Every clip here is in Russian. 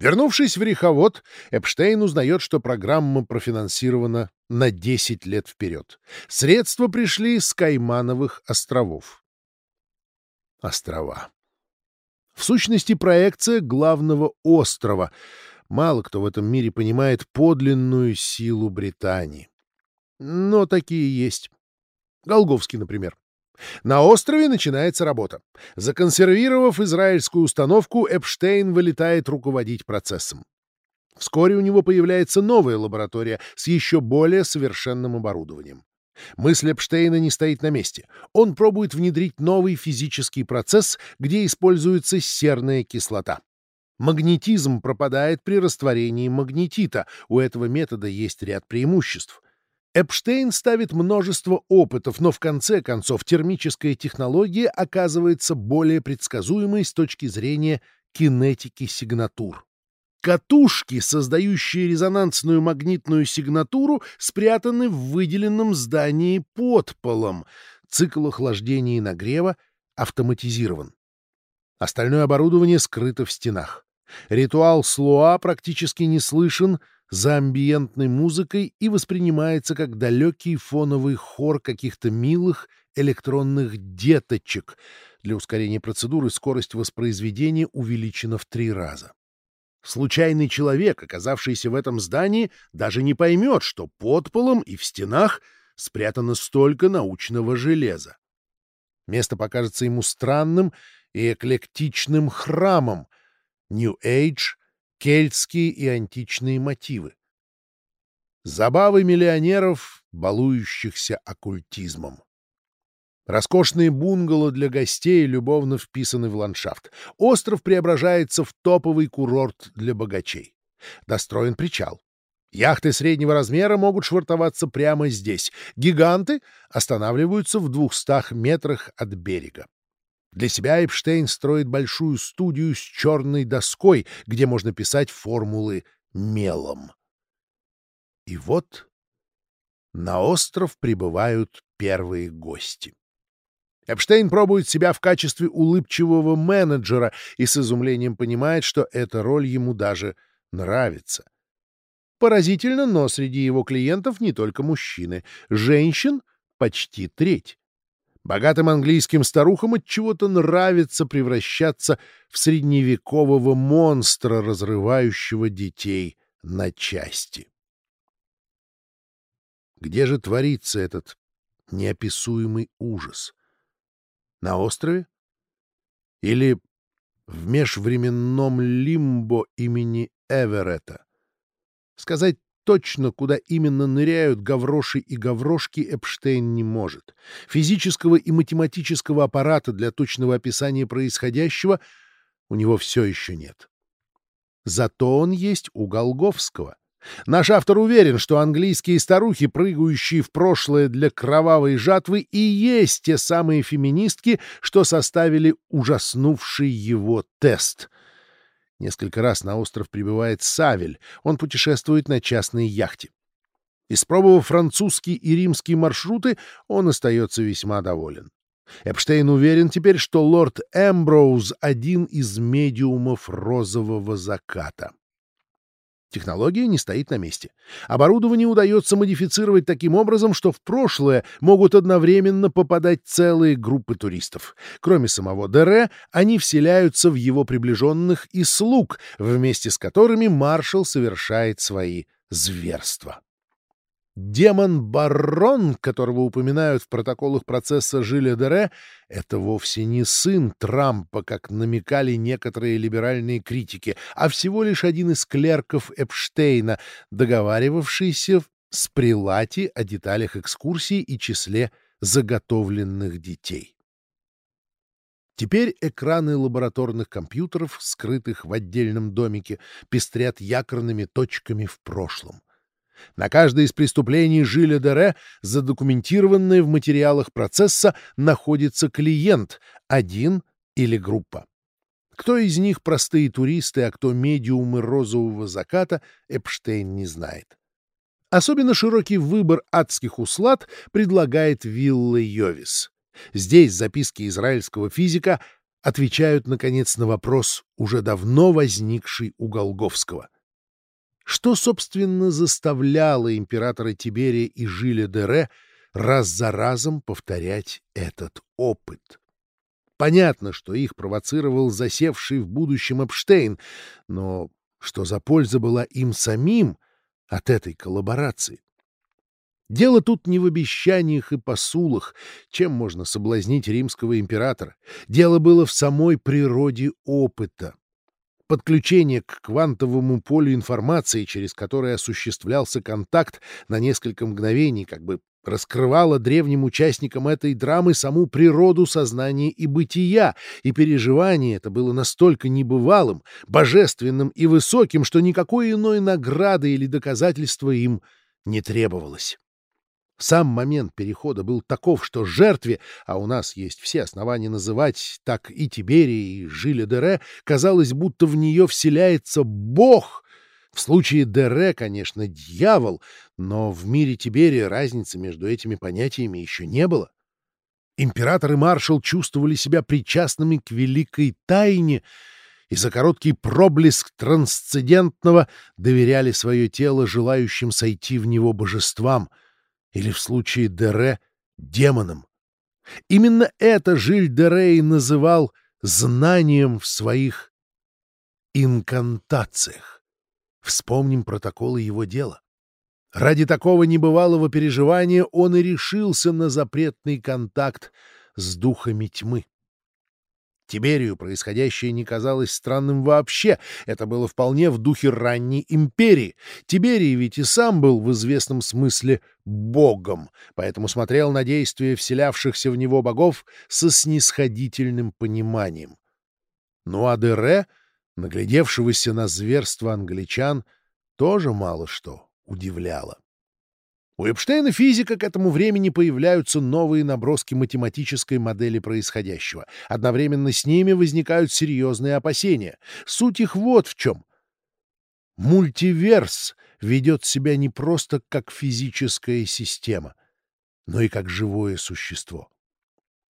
Вернувшись в Риховод, Эпштейн узнает, что программа профинансирована на 10 лет вперед. Средства пришли с Каймановых островов. Острова. В сущности, проекция главного острова. Мало кто в этом мире понимает подлинную силу Британии. Но такие есть. Голговский, например. На острове начинается работа. Законсервировав израильскую установку, Эпштейн вылетает руководить процессом. Вскоре у него появляется новая лаборатория с еще более совершенным оборудованием. Мысль Эпштейна не стоит на месте. Он пробует внедрить новый физический процесс, где используется серная кислота. Магнетизм пропадает при растворении магнетита. У этого метода есть ряд преимуществ. Эпштейн ставит множество опытов, но в конце концов термическая технология оказывается более предсказуемой с точки зрения кинетики сигнатур. Катушки, создающие резонансную магнитную сигнатуру, спрятаны в выделенном здании под полом. Цикл охлаждения и нагрева автоматизирован. Остальное оборудование скрыто в стенах. Ритуал слоа практически не слышен, за амбиентной музыкой и воспринимается как далекий фоновый хор каких-то милых электронных деточек. Для ускорения процедуры скорость воспроизведения увеличена в три раза. Случайный человек, оказавшийся в этом здании, даже не поймет, что под полом и в стенах спрятано столько научного железа. Место покажется ему странным и эклектичным храмом. New Age кельтские и античные мотивы. Забавы миллионеров, балующихся оккультизмом. Роскошные бунгало для гостей любовно вписаны в ландшафт. Остров преображается в топовый курорт для богачей. Достроен причал. Яхты среднего размера могут швартоваться прямо здесь. Гиганты останавливаются в двухстах метрах от берега. Для себя Эпштейн строит большую студию с черной доской, где можно писать формулы мелом. И вот на остров прибывают первые гости. Эпштейн пробует себя в качестве улыбчивого менеджера и с изумлением понимает, что эта роль ему даже нравится. Поразительно, но среди его клиентов не только мужчины. Женщин почти треть. Богатым английским старухам от чего-то нравится превращаться в средневекового монстра, разрывающего детей на части. Где же творится этот неописуемый ужас? На острове? Или в межвременном лимбо имени Эверетта? Сказать точно, куда именно ныряют гавроши и гаврошки, Эпштейн не может. Физического и математического аппарата для точного описания происходящего у него все еще нет. Зато он есть у Голговского. Наш автор уверен, что английские старухи, прыгающие в прошлое для кровавой жатвы, и есть те самые феминистки, что составили ужаснувший его тест — Несколько раз на остров прибывает Савель, он путешествует на частной яхте. Испробовав французский и римский маршруты, он остается весьма доволен. Эпштейн уверен теперь, что лорд Эмброуз — один из медиумов розового заката. Технология не стоит на месте. Оборудование удается модифицировать таким образом, что в прошлое могут одновременно попадать целые группы туристов. Кроме самого Дере, они вселяются в его приближенных и слуг, вместе с которыми маршал совершает свои зверства. Демон-барон, которого упоминают в протоколах процесса Жиля Дере, это вовсе не сын Трампа, как намекали некоторые либеральные критики, а всего лишь один из клерков Эпштейна, договаривавшийся с Прилати о деталях экскурсии и числе заготовленных детей. Теперь экраны лабораторных компьютеров, скрытых в отдельном домике, пестрят якорными точками в прошлом. На каждое из преступлений Жиля Дере, задокументированное в материалах процесса, находится клиент, один или группа. Кто из них простые туристы, а кто медиумы розового заката, Эпштейн не знает. Особенно широкий выбор адских услад предлагает вилла Йовис. Здесь записки израильского физика отвечают, наконец, на вопрос, уже давно возникший у Голговского. Что, собственно, заставляло императора Тиберия и Жиля Дере раз за разом повторять этот опыт? Понятно, что их провоцировал засевший в будущем Эпштейн, но что за польза была им самим от этой коллаборации? Дело тут не в обещаниях и посулах, чем можно соблазнить римского императора. Дело было в самой природе опыта. Подключение к квантовому полю информации, через которое осуществлялся контакт на несколько мгновений, как бы раскрывало древним участникам этой драмы саму природу сознания и бытия, и переживание это было настолько небывалым, божественным и высоким, что никакой иной награды или доказательства им не требовалось. Сам момент перехода был таков, что жертве, а у нас есть все основания называть так и Тиберии, и Жиля Дере, казалось, будто в нее вселяется Бог. В случае Дере, конечно, дьявол, но в мире Тиберия разницы между этими понятиями еще не было. Император и маршал чувствовали себя причастными к великой тайне и за короткий проблеск трансцендентного доверяли свое тело желающим сойти в него божествам — или в случае Дере — демоном. Именно это Жиль Дере и называл знанием в своих инкантациях. Вспомним протоколы его дела. Ради такого небывалого переживания он и решился на запретный контакт с духами тьмы. Тиберию происходящее не казалось странным вообще. Это было вполне в духе ранней империи. Тиберий ведь и сам был в известном смысле богом, поэтому смотрел на действия вселявшихся в него богов со снисходительным пониманием. Ну а Дере, наглядевшегося на зверство англичан, тоже мало что удивляло. У Эпштейна физика к этому времени появляются новые наброски математической модели происходящего. Одновременно с ними возникают серьезные опасения. Суть их вот в чем. Мультиверс ведет себя не просто как физическая система, но и как живое существо.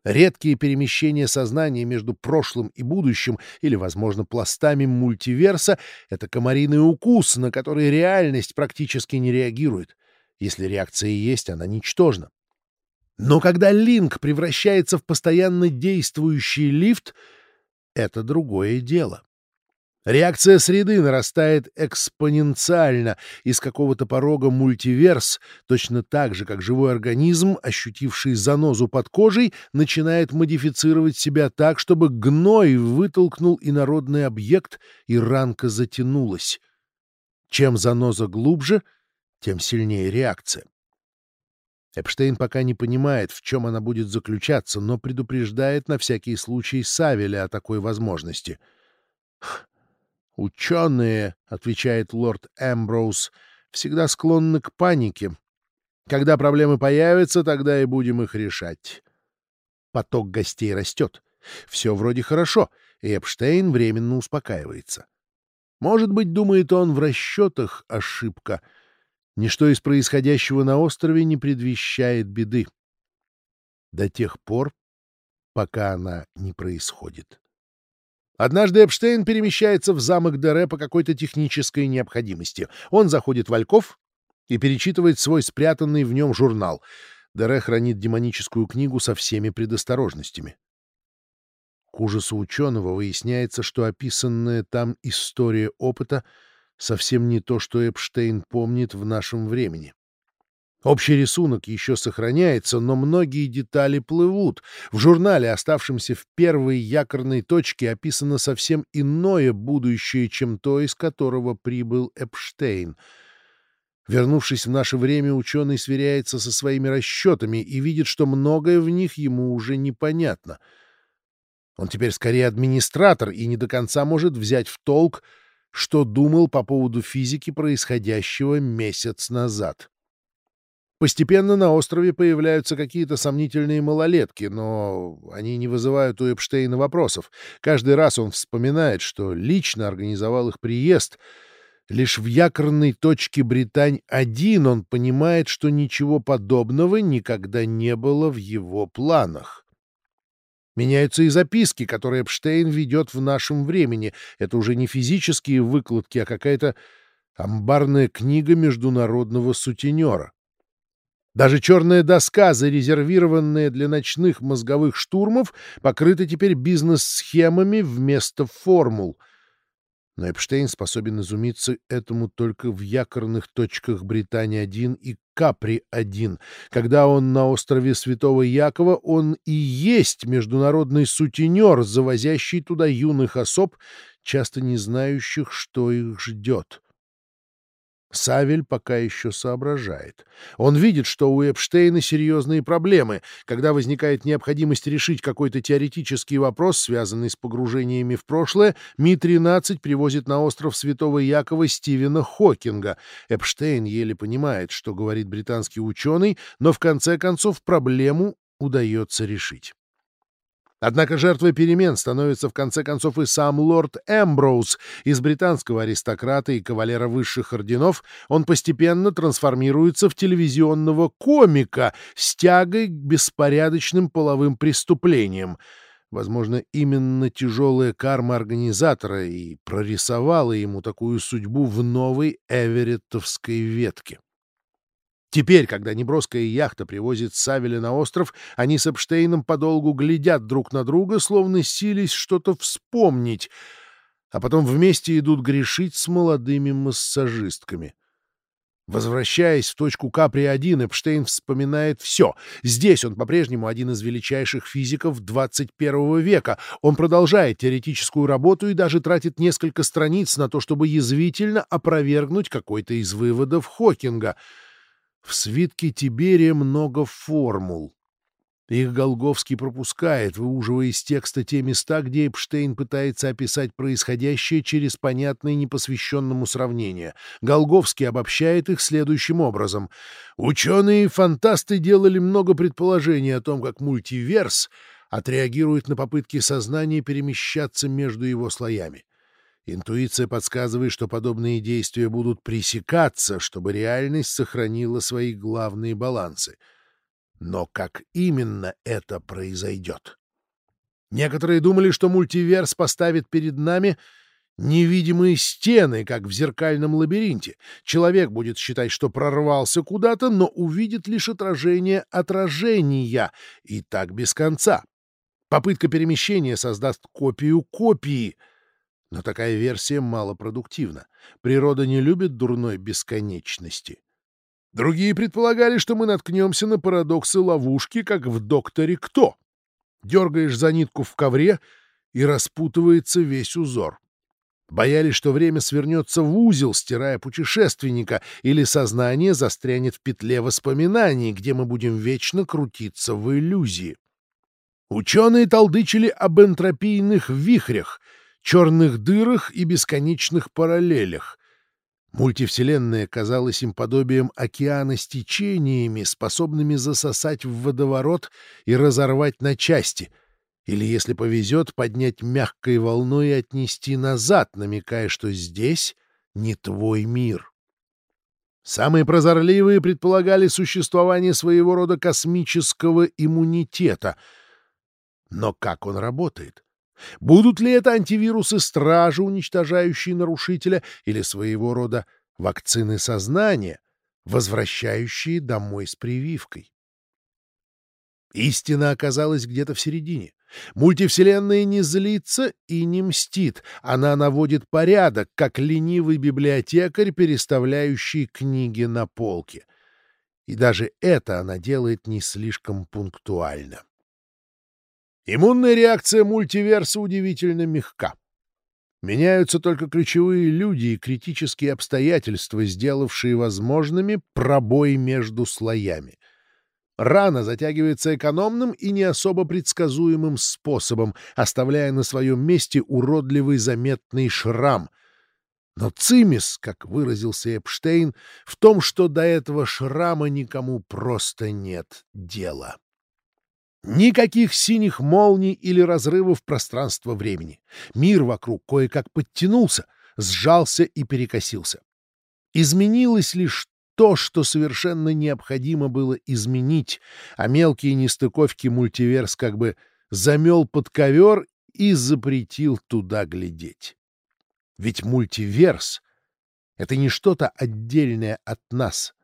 Редкие перемещения сознания между прошлым и будущим или, возможно, пластами мультиверса — это комариный укус, на который реальность практически не реагирует. Если реакция есть, она ничтожна. Но когда линк превращается в постоянно действующий лифт, это другое дело. Реакция среды нарастает экспоненциально из какого-то порога мультиверс, точно так же, как живой организм, ощутивший занозу под кожей, начинает модифицировать себя так, чтобы гной вытолкнул инородный объект, и ранка затянулась. Чем заноза глубже — тем сильнее реакция. Эпштейн пока не понимает, в чем она будет заключаться, но предупреждает на всякий случай Савеля о такой возможности. «Ученые», — отвечает лорд Эмброуз, — «всегда склонны к панике. Когда проблемы появятся, тогда и будем их решать». Поток гостей растет. Все вроде хорошо, и Эпштейн временно успокаивается. Может быть, думает он, в расчетах ошибка — Ничто из происходящего на острове не предвещает беды. До тех пор, пока она не происходит. Однажды Эпштейн перемещается в замок Дере по какой-то технической необходимости. Он заходит в Альков и перечитывает свой спрятанный в нем журнал. Дере хранит демоническую книгу со всеми предосторожностями. К ужасу ученого выясняется, что описанная там история опыта — совсем не то, что Эпштейн помнит в нашем времени. Общий рисунок еще сохраняется, но многие детали плывут. В журнале, оставшемся в первой якорной точке, описано совсем иное будущее, чем то, из которого прибыл Эпштейн. Вернувшись в наше время, ученый сверяется со своими расчетами и видит, что многое в них ему уже непонятно. Он теперь скорее администратор и не до конца может взять в толк, что думал по поводу физики происходящего месяц назад. Постепенно на острове появляются какие-то сомнительные малолетки, но они не вызывают у Эпштейна вопросов. Каждый раз он вспоминает, что лично организовал их приезд. Лишь в якорной точке Британь-1 он понимает, что ничего подобного никогда не было в его планах. Меняются и записки, которые Эпштейн ведет в нашем времени. Это уже не физические выкладки, а какая-то амбарная книга международного сутенера. Даже черная доска, зарезервированная для ночных мозговых штурмов, покрыта теперь бизнес-схемами вместо формул — но Эпштейн способен изумиться этому только в якорных точках Британии-1 и Капри-1. Когда он на острове Святого Якова, он и есть международный сутенер, завозящий туда юных особ, часто не знающих, что их ждет. Савель пока еще соображает. Он видит, что у Эпштейна серьезные проблемы. Когда возникает необходимость решить какой-то теоретический вопрос, связанный с погружениями в прошлое, Ми-13 привозит на остров Святого Якова Стивена Хокинга. Эпштейн еле понимает, что говорит британский ученый, но в конце концов проблему удается решить. Однако жертвой перемен становится в конце концов и сам лорд Эмброуз. Из британского аристократа и кавалера высших орденов он постепенно трансформируется в телевизионного комика с тягой к беспорядочным половым преступлениям. Возможно, именно тяжелая карма организатора и прорисовала ему такую судьбу в новой эвереттовской ветке. Теперь, когда неброская яхта привозит Савеля на остров, они с Эпштейном подолгу глядят друг на друга, словно сились что-то вспомнить, а потом вместе идут грешить с молодыми массажистками. Возвращаясь в точку Капри-1, Эпштейн вспоминает все. Здесь он по-прежнему один из величайших физиков 21 века. Он продолжает теоретическую работу и даже тратит несколько страниц на то, чтобы язвительно опровергнуть какой-то из выводов Хокинга — в свитке Тиберия много формул. Их Голговский пропускает, выуживая из текста те места, где Эпштейн пытается описать происходящее через понятное непосвященному сравнение. Голговский обобщает их следующим образом. Ученые и фантасты делали много предположений о том, как мультиверс отреагирует на попытки сознания перемещаться между его слоями. Интуиция подсказывает, что подобные действия будут пресекаться, чтобы реальность сохранила свои главные балансы. Но как именно это произойдет? Некоторые думали, что мультиверс поставит перед нами невидимые стены, как в зеркальном лабиринте. Человек будет считать, что прорвался куда-то, но увидит лишь отражение отражения, и так без конца. Попытка перемещения создаст копию копии — но такая версия малопродуктивна. Природа не любит дурной бесконечности. Другие предполагали, что мы наткнемся на парадоксы ловушки, как в «Докторе Кто». Дергаешь за нитку в ковре, и распутывается весь узор. Боялись, что время свернется в узел, стирая путешественника, или сознание застрянет в петле воспоминаний, где мы будем вечно крутиться в иллюзии. Ученые толдычили об энтропийных вихрях — черных дырах и бесконечных параллелях. Мультивселенная казалась им подобием океана с течениями, способными засосать в водоворот и разорвать на части, или, если повезет, поднять мягкой волной и отнести назад, намекая, что здесь не твой мир. Самые прозорливые предполагали существование своего рода космического иммунитета. Но как он работает? Будут ли это антивирусы-стражи, уничтожающие нарушителя, или своего рода вакцины сознания, возвращающие домой с прививкой? Истина оказалась где-то в середине. Мультивселенная не злится и не мстит. Она наводит порядок, как ленивый библиотекарь, переставляющий книги на полке. И даже это она делает не слишком пунктуально. Иммунная реакция мультиверса удивительно мягка. Меняются только ключевые люди и критические обстоятельства, сделавшие возможными пробой между слоями. Рана затягивается экономным и не особо предсказуемым способом, оставляя на своем месте уродливый заметный шрам. Но цимис, как выразился Эпштейн, в том, что до этого шрама никому просто нет дела. Никаких синих молний или разрывов пространства-времени. Мир вокруг кое-как подтянулся, сжался и перекосился. Изменилось лишь то, что совершенно необходимо было изменить, а мелкие нестыковки мультиверс как бы замел под ковер и запретил туда глядеть. Ведь мультиверс — это не что-то отдельное от нас.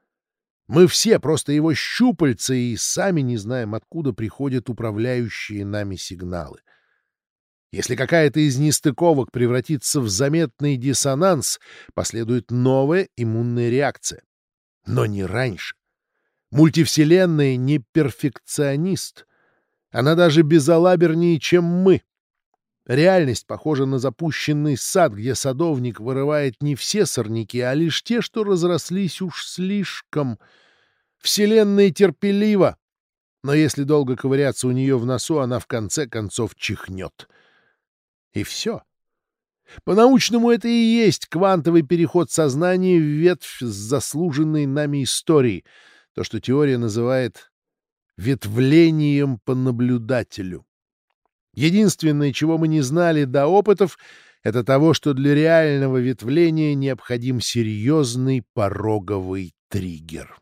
Мы все просто его щупальца и сами не знаем, откуда приходят управляющие нами сигналы. Если какая-то из нестыковок превратится в заметный диссонанс, последует новая иммунная реакция. Но не раньше. Мультивселенная не перфекционист. Она даже безалабернее, чем мы. Реальность похожа на запущенный сад, где садовник вырывает не все сорняки, а лишь те, что разрослись уж слишком. Вселенная терпелива, но если долго ковыряться у нее в носу, она в конце концов чихнет. И все. По-научному это и есть квантовый переход сознания в ветвь с заслуженной нами историей, то, что теория называет ветвлением по наблюдателю. Единственное, чего мы не знали до опытов, это того, что для реального ветвления необходим серьезный пороговый триггер.